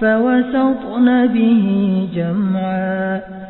فوسطن به جمعا